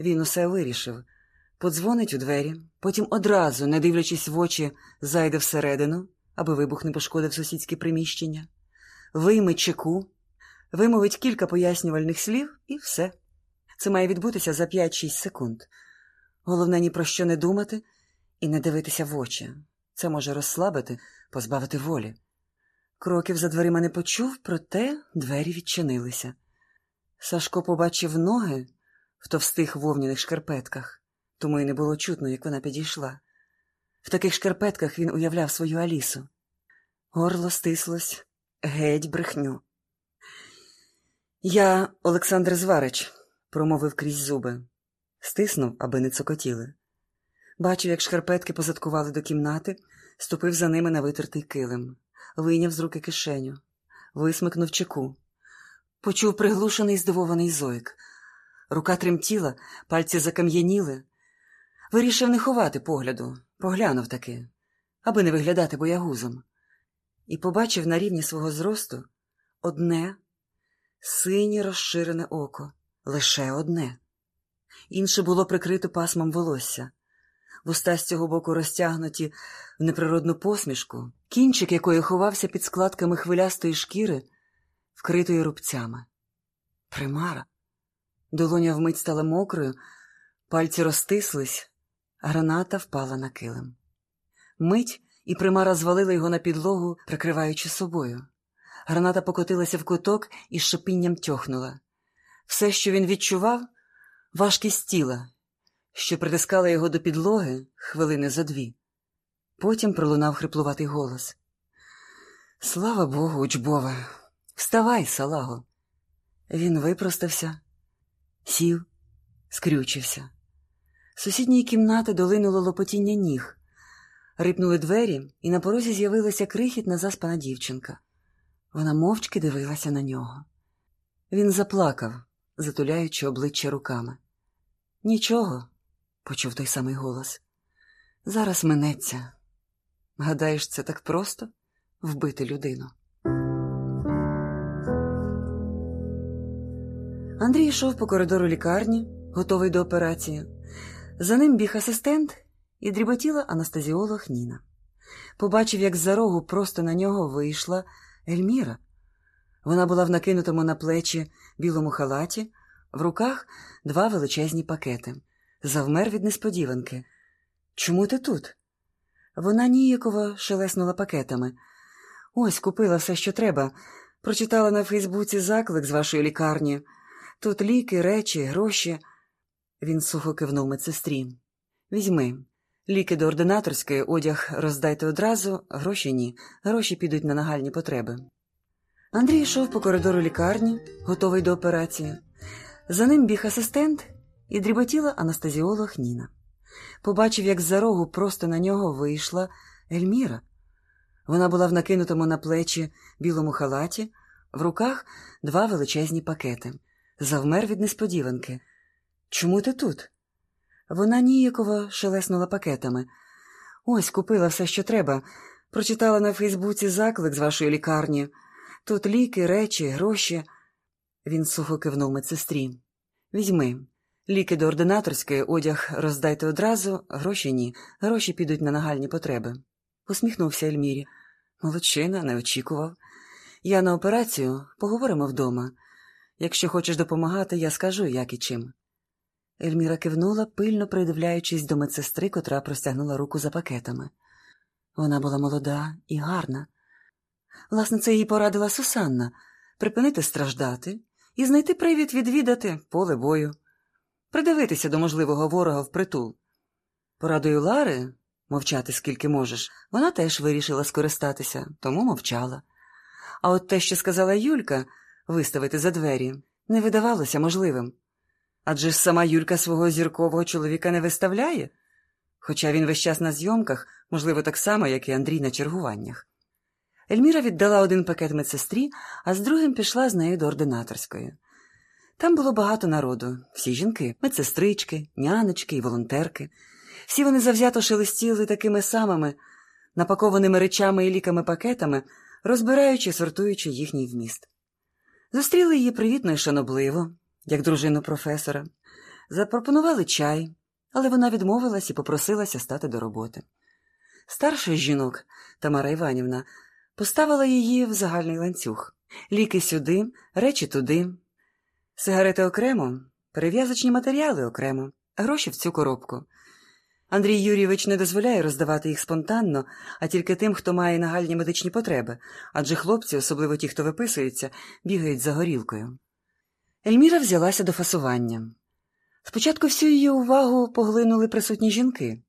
Він усе вирішив подзвонить у двері, потім одразу, не дивлячись в очі, зайде всередину, аби вибух не пошкодив сусідське приміщення, вийме чеку, вимовить кілька пояснювальних слів і все. Це має відбутися за 5-6 секунд. Головне ні про що не думати і не дивитися в очі. Це може розслабити, позбавити волі. Кроків за дверима не почув, проте двері відчинилися. Сашко побачив ноги в товстих вовняних шкарпетках, тому й не було чутно, як вона підійшла. В таких шкарпетках він уявляв свою Алісу. Горло стислось, геть брехню. Я Олександр Зварич, промовив крізь зуби, стиснув, аби не цокотіли. Бачив, як шкарпетки позадкували до кімнати, ступив за ними на витертий килим, вийняв з руки кишеню, висмикнув чеку. Почув приглушений здивований зойк. Рука тремтіла, пальці закам'яніли. Вирішив не ховати погляду, поглянув таки, аби не виглядати боягузом, і побачив на рівні свого зросту одне синє розширене око, лише одне. Інше було прикрито пасмом волосся, вуста з цього боку розтягнуті в неприродну посмішку, кінчик якої ховався під складками хвилястої шкіри, вкритої рубцями. Примара. Долоня вмить стала мокрою, пальці розтислись, граната впала на килим. Мить і примара звалила його на підлогу, прикриваючи собою. Граната покотилася в куток і шипінням тьохнула. Все, що він відчував, важкість тіла, що притискала його до підлоги хвилини за дві. Потім пролунав хриплуватий голос. Слава Богу, учбове! Вставай, салаго! Він випростався, сів, скрючився. З сусідньої кімнати долинуло лопотіння ніг. Рипнули двері, і на порозі з'явилася крихітна заспана дівчинка. Вона мовчки дивилася на нього. Він заплакав, затуляючи обличчя руками. Нічого, почув той самий голос. Зараз минеться. Гадаєш, це так просто вбити людину. Андрій йшов по коридору лікарні, готовий до операції. За ним біг асистент і дріботіла анестезіолог Ніна. Побачив, як з-за рогу просто на нього вийшла Ельміра. Вона була в накинутому на плечі білому халаті, в руках два величезні пакети. Завмер від несподіванки. Чому ти тут? Вона ніяково шелеснула пакетами. Ось купила все, що треба. Прочитала на Фейсбуці заклик з вашої лікарні. Тут ліки, речі, гроші. Він сухо кивнув медсестрі. Візьми. Ліки до ординаторської, одяг роздайте одразу, гроші ні. Гроші підуть на нагальні потреби. Андрій йшов по коридору лікарні, готовий до операції. За ним біг асистент і дріботіла анестезіолог Ніна. Побачив, як з-за рогу просто на нього вийшла Ельміра. Вона була в накинутому на плечі білому халаті, в руках два величезні пакети. Завмер від несподіванки. Чому ти тут? Вона ніяково шелеснула пакетами. Ось купила все, що треба. Прочитала на Фейсбуці заклик з вашої лікарні. Тут ліки, речі, гроші. Він сухо кивнув медсестрі. Візьми. Ліки до ординаторської, одяг роздайте одразу, гроші ні. Гроші підуть на нагальні потреби. Усміхнувся Ельмірі. Молодчина, не очікував. Я на операцію поговоримо вдома. Якщо хочеш допомагати, я скажу, як і чим. Ельміра кивнула, пильно придивляючись до медсестри, котра простягнула руку за пакетами. Вона була молода і гарна. Власне, це їй порадила Сусанна припинити страждати і знайти привід відвідати поле бою, придивитися до можливого ворога впритул. Порадою Лари мовчати скільки можеш, вона теж вирішила скористатися, тому мовчала. А от те, що сказала Юлька, виставити за двері, не видавалося можливим. Адже ж сама Юлька свого зіркового чоловіка не виставляє, хоча він весь час на зйомках, можливо, так само, як і Андрій на чергуваннях. Ельміра віддала один пакет медсестрі, а з другим пішла з нею до ординаторської. Там було багато народу, всі жінки, медсестрички, нянечки і волонтерки. Всі вони завзято шелестіли такими самими, напакованими речами і ліками пакетами, розбираючи, сортуючи їхній вміст. Зустріли її привітно і шанобливо, як дружину професора. Запропонували чай, але вона відмовилась і попросилася стати до роботи. Старша з жінок, Тамара Іванівна, поставила її в загальний ланцюг. Ліки сюди, речі туди, сигарети окремо, перев'язочні матеріали окремо, гроші в цю коробку. Андрій Юрійович не дозволяє роздавати їх спонтанно, а тільки тим, хто має нагальні медичні потреби, адже хлопці, особливо ті, хто виписується, бігають за горілкою. Ельміра взялася до фасування. Спочатку всю її увагу поглинули присутні жінки.